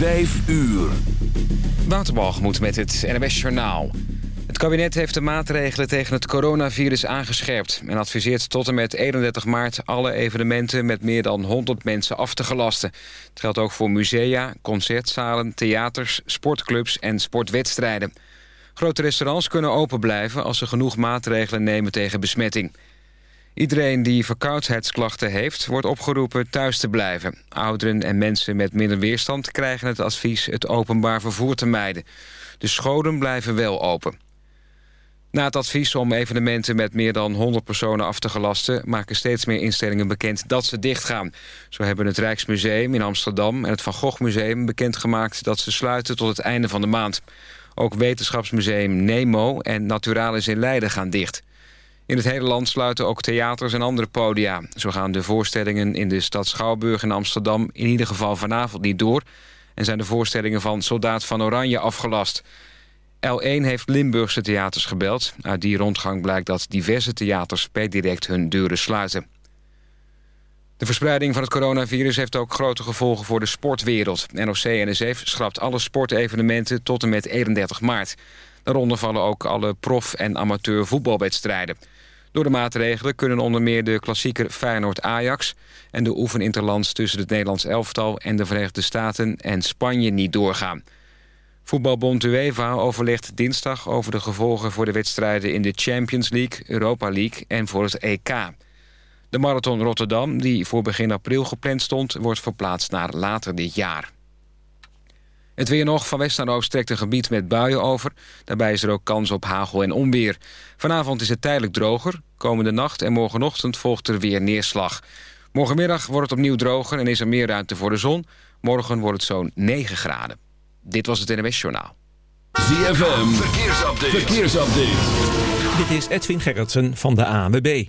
Vijf uur. Waterbalgemoed met het NWS Journaal. Het kabinet heeft de maatregelen tegen het coronavirus aangescherpt... en adviseert tot en met 31 maart alle evenementen... met meer dan 100 mensen af te gelasten. Het geldt ook voor musea, concertzalen, theaters, sportclubs en sportwedstrijden. Grote restaurants kunnen open blijven als ze genoeg maatregelen nemen tegen besmetting. Iedereen die verkoudheidsklachten heeft, wordt opgeroepen thuis te blijven. Ouderen en mensen met minder weerstand krijgen het advies het openbaar vervoer te mijden. De scholen blijven wel open. Na het advies om evenementen met meer dan 100 personen af te gelasten... maken steeds meer instellingen bekend dat ze dichtgaan. Zo hebben het Rijksmuseum in Amsterdam en het Van Gogh Museum bekendgemaakt... dat ze sluiten tot het einde van de maand. Ook Wetenschapsmuseum Nemo en Naturalis in Leiden gaan dicht. In het hele land sluiten ook theaters en andere podia. Zo gaan de voorstellingen in de stad Schouwburg in Amsterdam... in ieder geval vanavond niet door... en zijn de voorstellingen van Soldaat van Oranje afgelast... L1 heeft Limburgse theaters gebeld. Uit die rondgang blijkt dat diverse theaters per direct hun deuren sluiten. De verspreiding van het coronavirus heeft ook grote gevolgen voor de sportwereld. NOC-NSF schrapt alle sportevenementen tot en met 31 maart. Daaronder vallen ook alle prof- en amateur voetbalwedstrijden. Door de maatregelen kunnen onder meer de klassieker Feyenoord-Ajax... en de oefeninterlands tussen het Nederlands elftal en de Verenigde Staten en Spanje niet doorgaan. Voetbalbond UEFA overlegt dinsdag over de gevolgen voor de wedstrijden in de Champions League, Europa League en voor het EK. De marathon Rotterdam, die voor begin april gepland stond, wordt verplaatst naar later dit jaar. Het weer nog. Van west naar oost trekt een gebied met buien over. Daarbij is er ook kans op hagel en onweer. Vanavond is het tijdelijk droger. Komende nacht en morgenochtend volgt er weer neerslag. Morgenmiddag wordt het opnieuw droger en is er meer ruimte voor de zon. Morgen wordt het zo'n 9 graden. Dit was het NWS Journaal. ZFM, verkeersupdate. verkeersupdate. Dit is Edwin Gerritsen van de ANWB.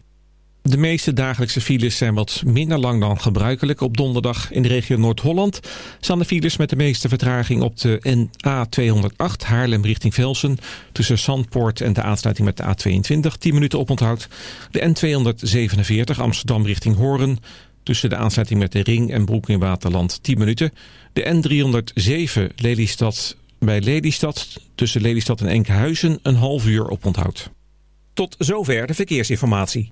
De meeste dagelijkse files zijn wat minder lang dan gebruikelijk. Op donderdag in de regio Noord-Holland staan de files met de meeste vertraging op de NA208 Haarlem richting Velsen. Tussen Zandpoort en de aansluiting met de A22 10 minuten oponthoud. De N247 Amsterdam richting Hoorn. Tussen de aansluiting met de Ring en Broek in Waterland 10 minuten. De N307 Lelystad bij Lelystad. Tussen Lelystad en Enkhuizen een half uur oponthoud. Tot zover de verkeersinformatie.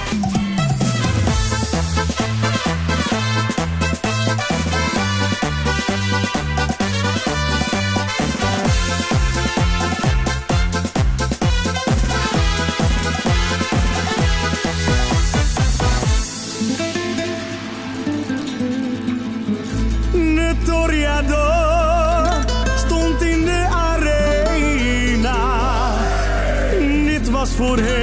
Dit was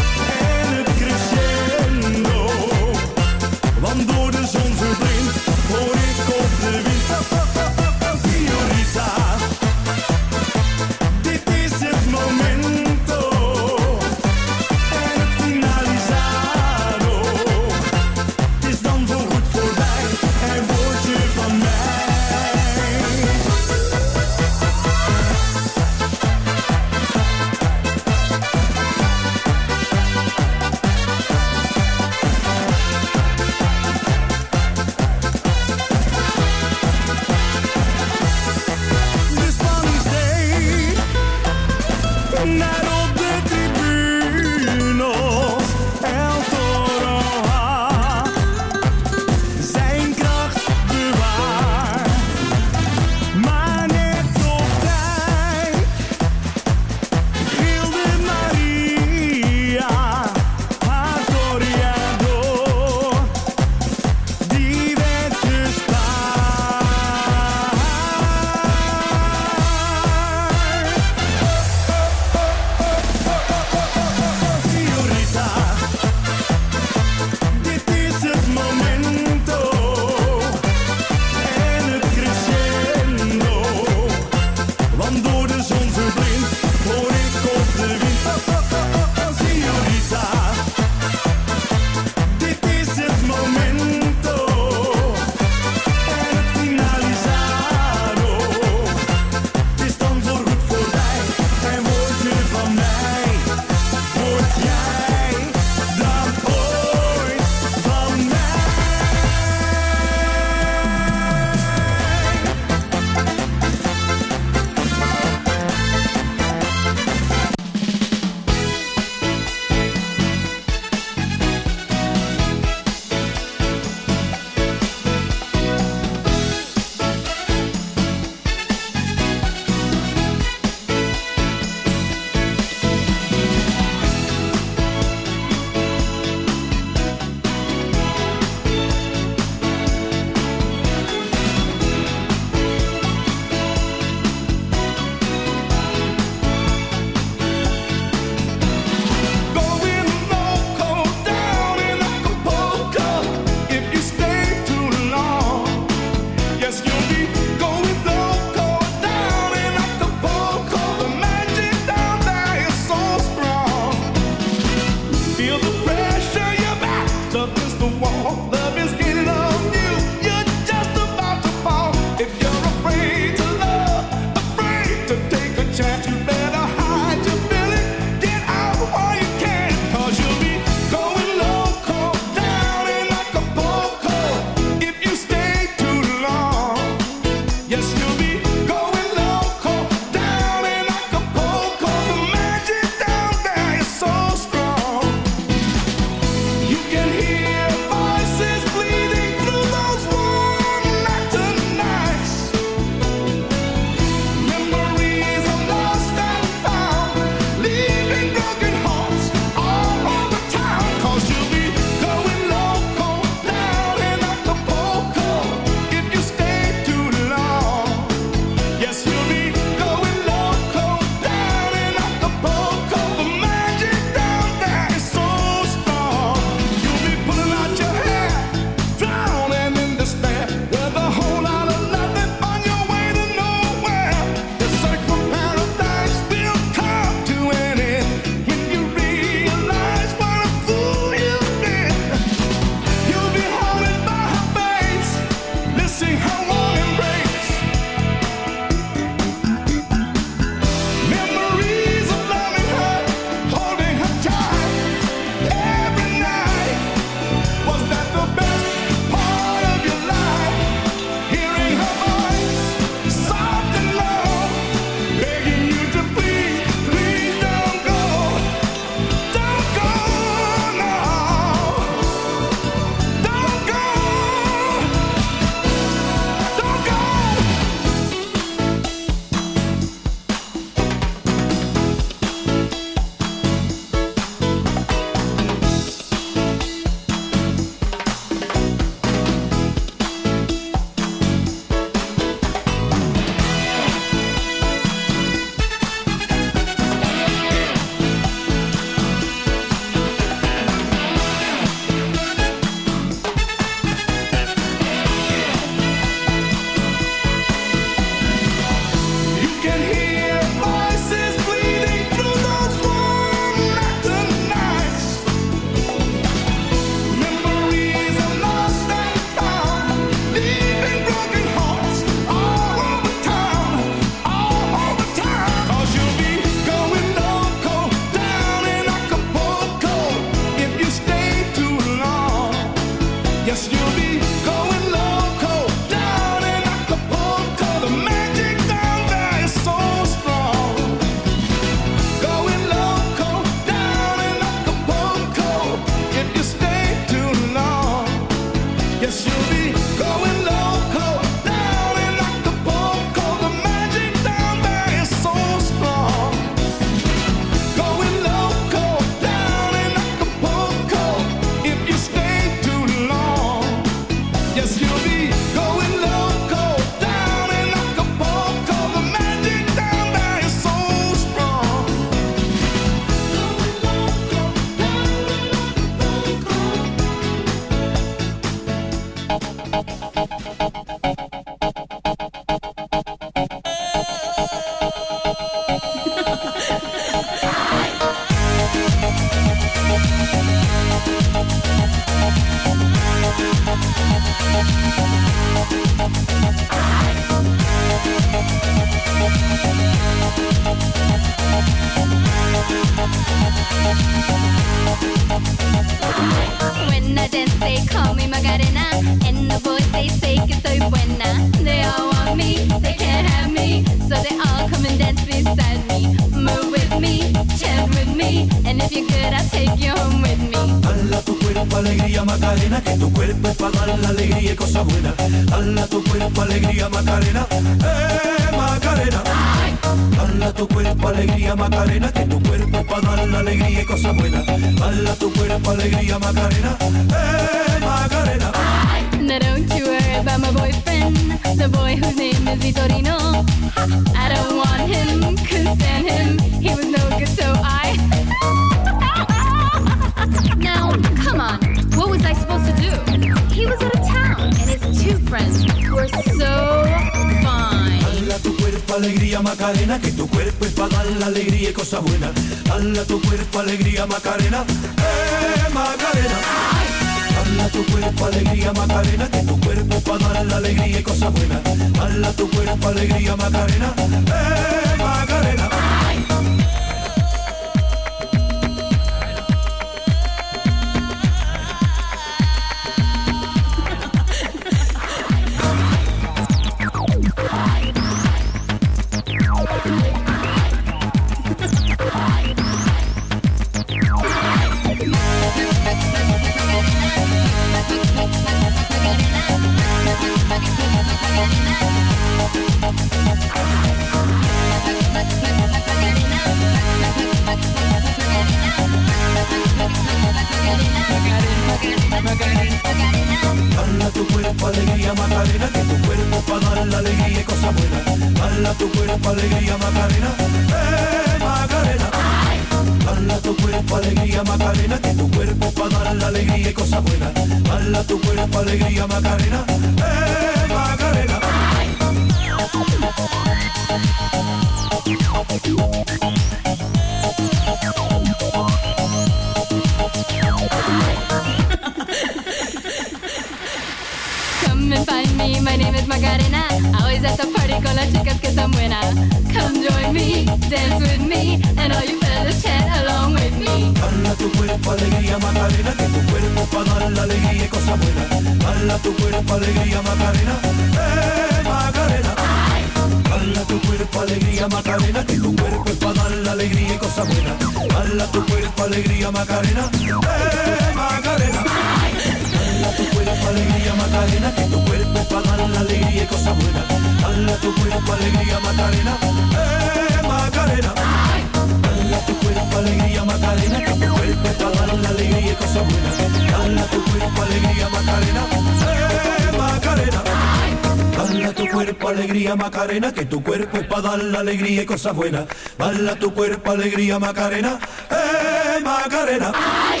la alegría y cosas buenas. Bala tu cuerpo, alegría, Macarena. ¡Eh, Macarena! ¡Ay!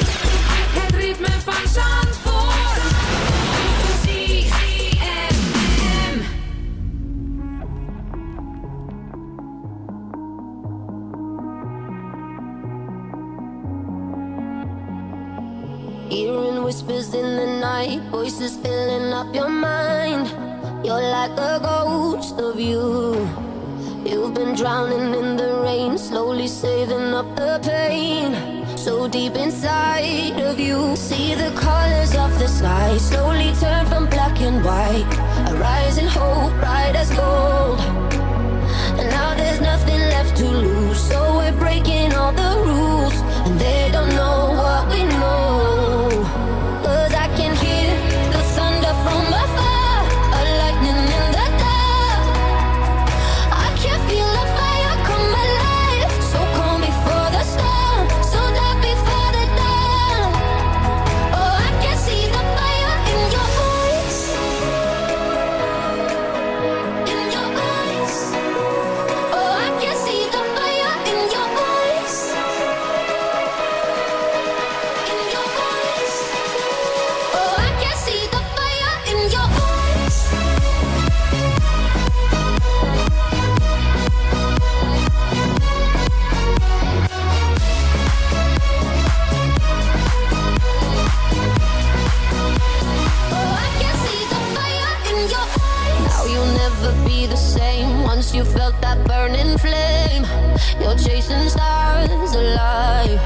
Het ritme van Zandvoort. ZFM. Hearing whispers in the night, voices filling up your mind. You're like a ghost of you. You've been drowning in the rain, slowly saving up the pain. So deep inside of you, see the colors of the sky slowly turn from black and white. A rising hope, bright as gold. You're chasing stars alive.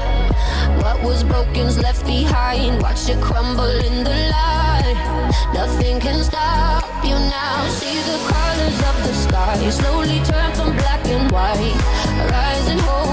What was broken's left behind. Watch it crumble in the light. Nothing can stop you now. See the colors of the sky slowly turn from black and white. Rising hope,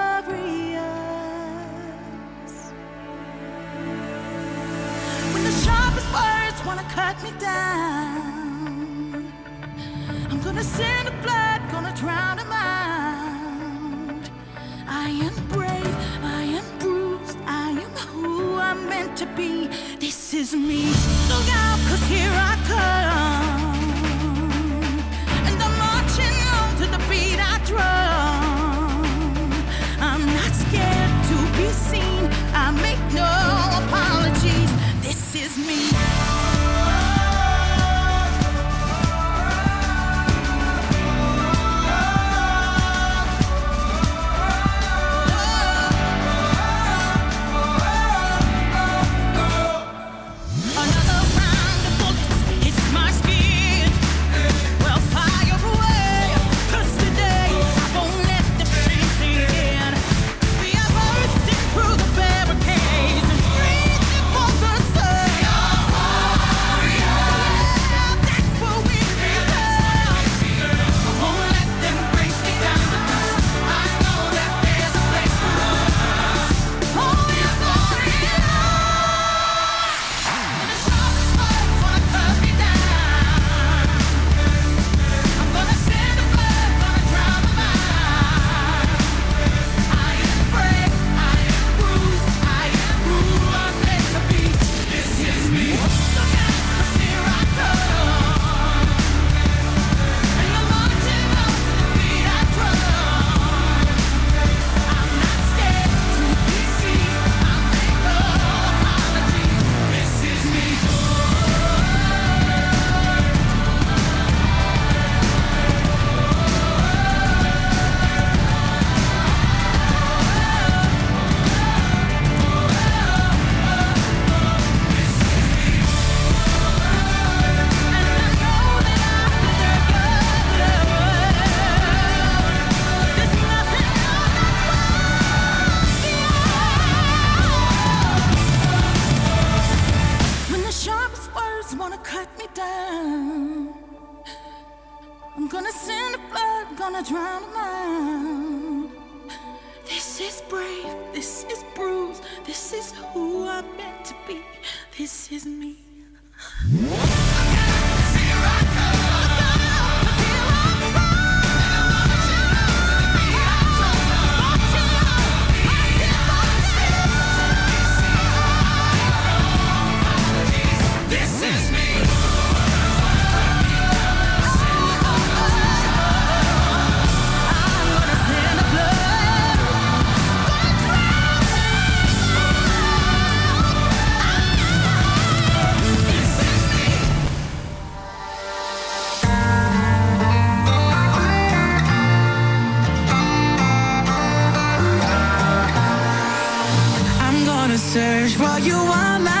Wanna cut me down, I'm gonna send a flood, gonna drown them out. I am brave, I am bruised, I am who I'm meant to be. This is me. Look out, cause here I come. And I'm marching on to the beat I drum. Search for you all night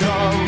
Come.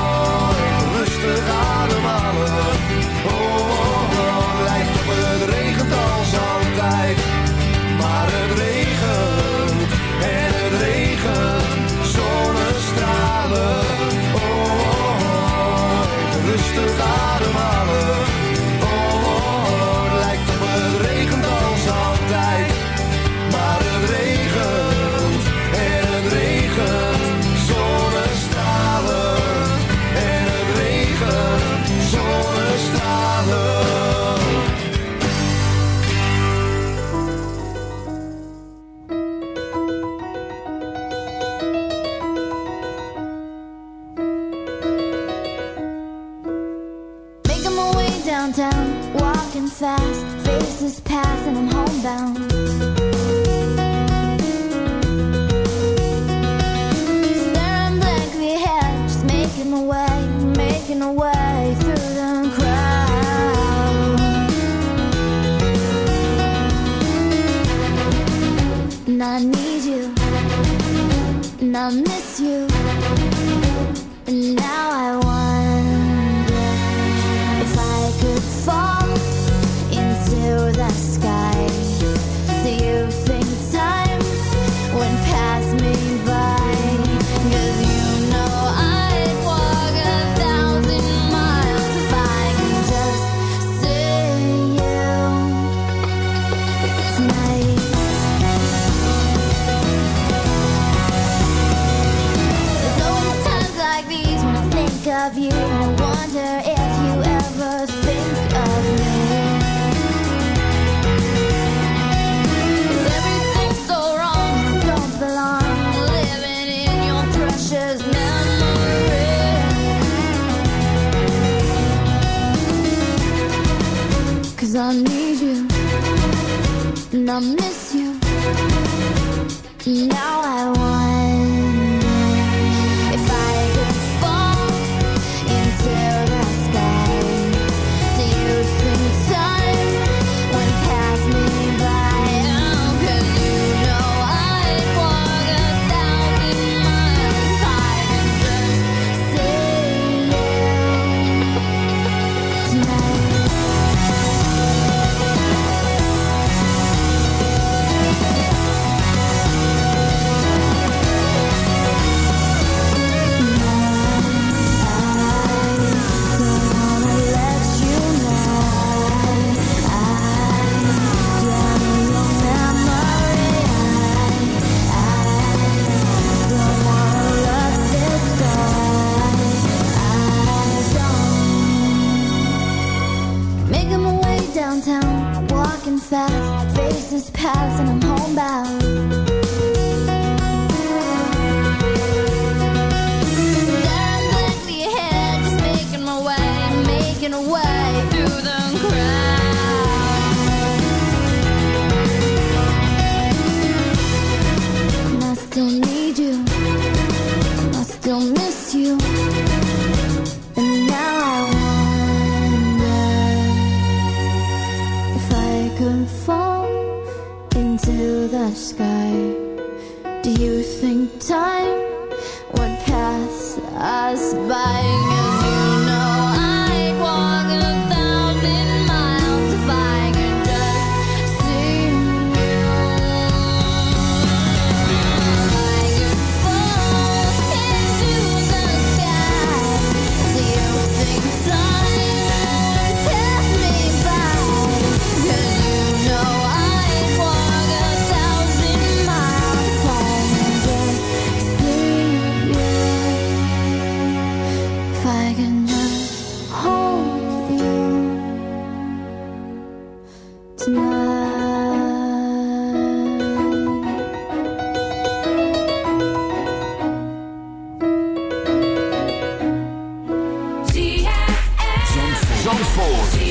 fast, faces pass and I'm homebound. I miss you. Zandvoort.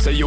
Say you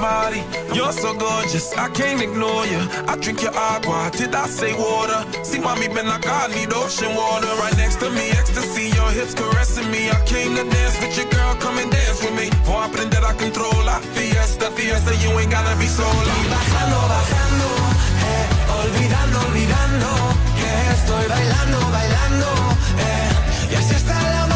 body. You're so gorgeous, I can't ignore you. I drink your agua, did I say water? See, mommy been like I need ocean water. Right next to me, ecstasy, your hips caressing me. I came to dance with your girl, come and dance with me. Voy a aprender a controlar. Fiesta, fiesta, you ain't gotta be sola. Bajando, bajando, eh, olvidando, olvidando que estoy bailando, bailando. eh, y así está el